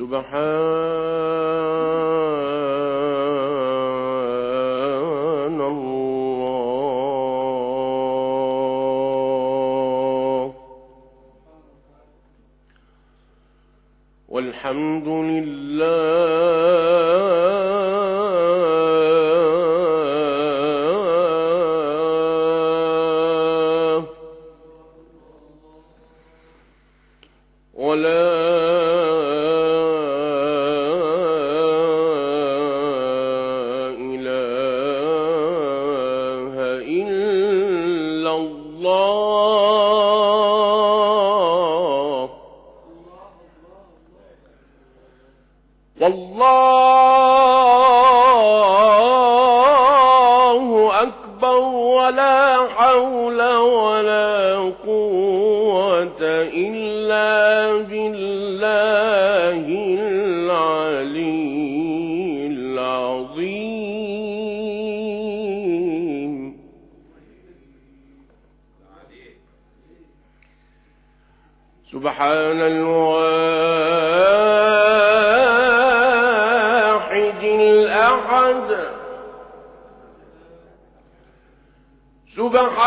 سبحان الله والحمد لله. ولا والله أكبر ولا حول ولا قوة إلا بالله العلي العظيم. سبحان الواحد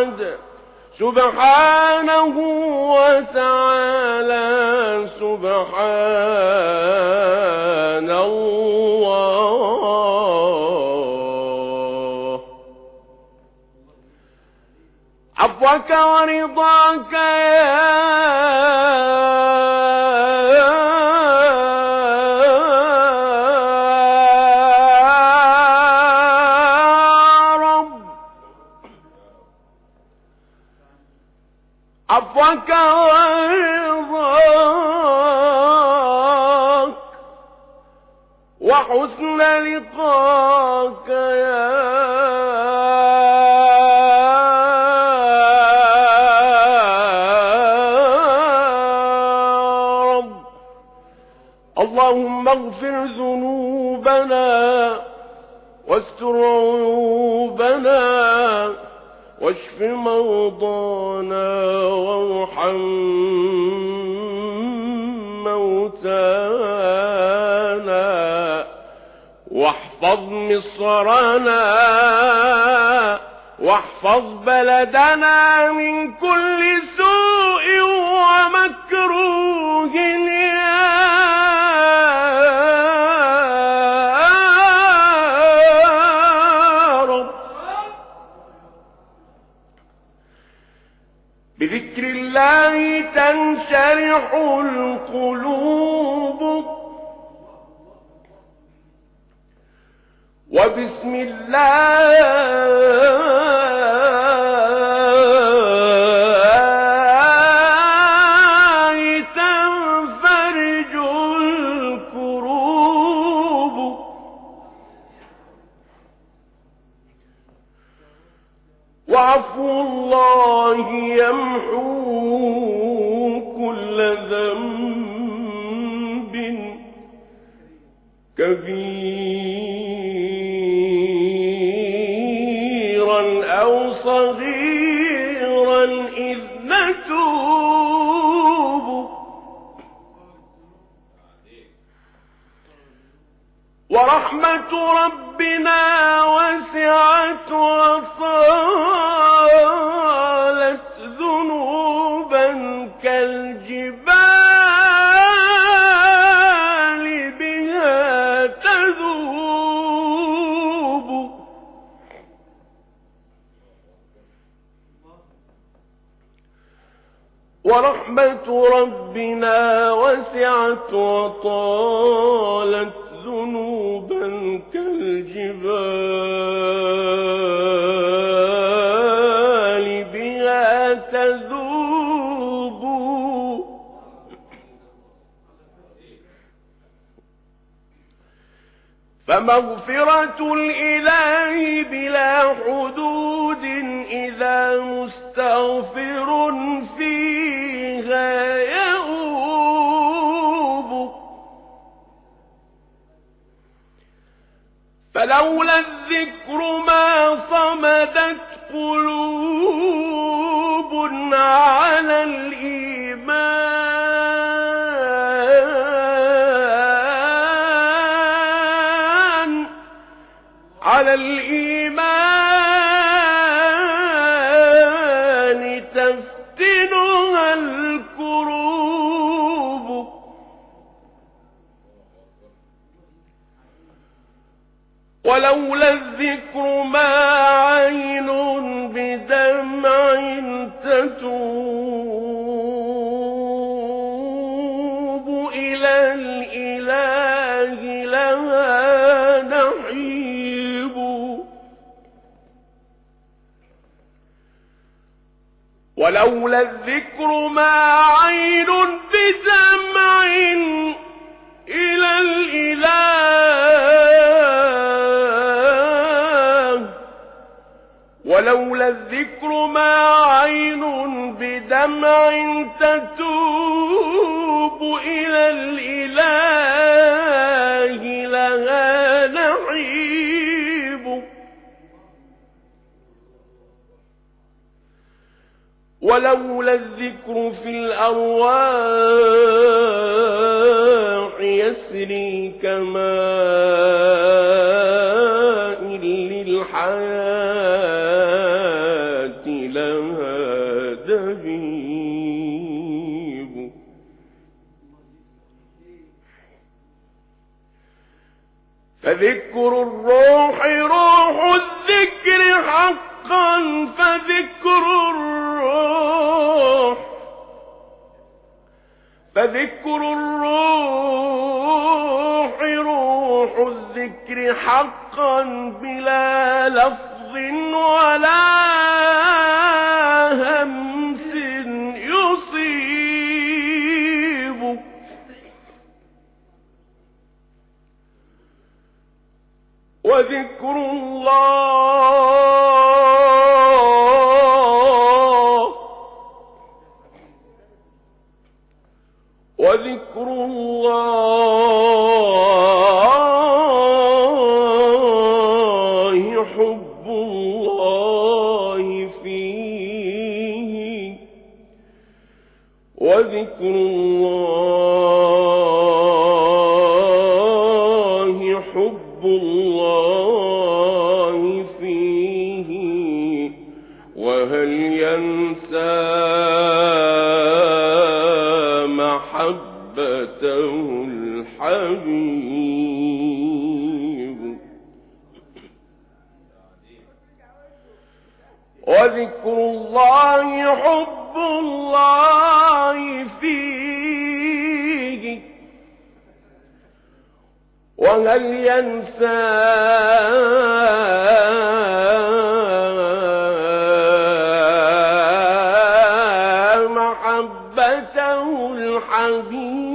أحد سبحانه وتعالى سبحان الله. عفوك ورضاك يا عفوك ورضاك وحسن لقاك يا رب. اللهم اغفر ذنوبنا واستر عيوبنا. واشف مرضانا وارحم موتانا واحفظ مصرنا واحفظ بلدنا من كل سوء ومكروه بذكر الله تنشرح القلوب. وبسم الله تنفرج الكروب. وعفو الله أو صغيرا إذ نتوب. ورحمة ربنا وسعت وصالت ذنوبا كالجبال. ورحمة ربنا وسعت وطالت ذنوبا كالجبال بها تذوب. فمغفرة الإله بلا حدود إذا مستغفر فلولا الذكر ما صمدت قلوب على الإيمان على الإيمان ولولا الذكر ما عين بدمع إلى الإله. ولولا الذكر ما عين بدمع تتوب إلى الإله لها نحيب ولولا الذكر في الأرواح يسري كماء للحياة لها دبيب. فذكر الروح روح الذكر فذكر الروح. فذكر الروح روح الذكر حقا بلا لفظ ولا همس يصيب. وذكر الله وذكر الله حب الله فيه. وهل ينسى محبته الحبيب؟ وذكر الله حب الله فيه. وهل ينسى محبته الحبيب؟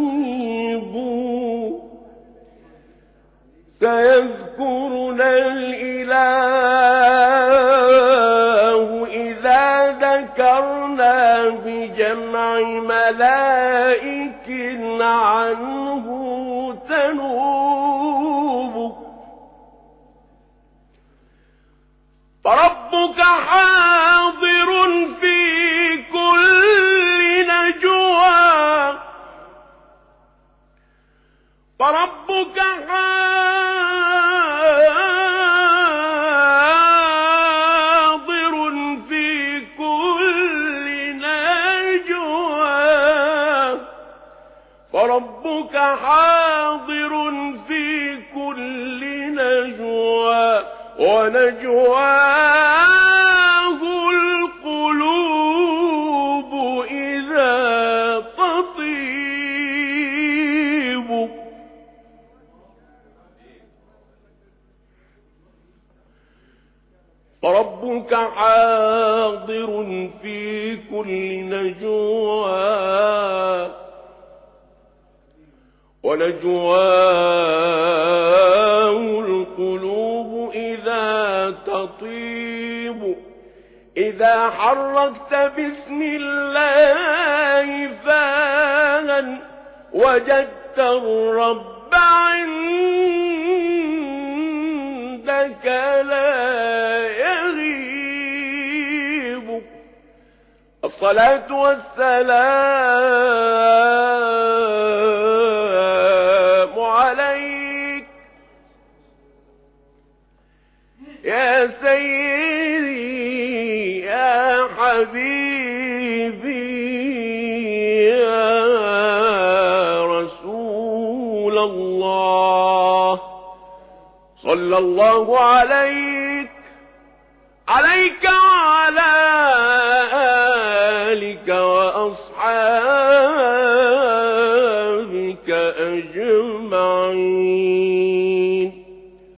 عنه تنوب فربك حاضر في كل نجوى. فربك حاضر حاضر في كل نجوى. ونجواه القلوب إذا تطيب. إذا حركت باسم الله فانا وجدت الرب عندك لا الصلاة والسلام عليك. يا سيدي يا حبيبي يا رسول الله. صلى الله عليك. عليك وعلى آلك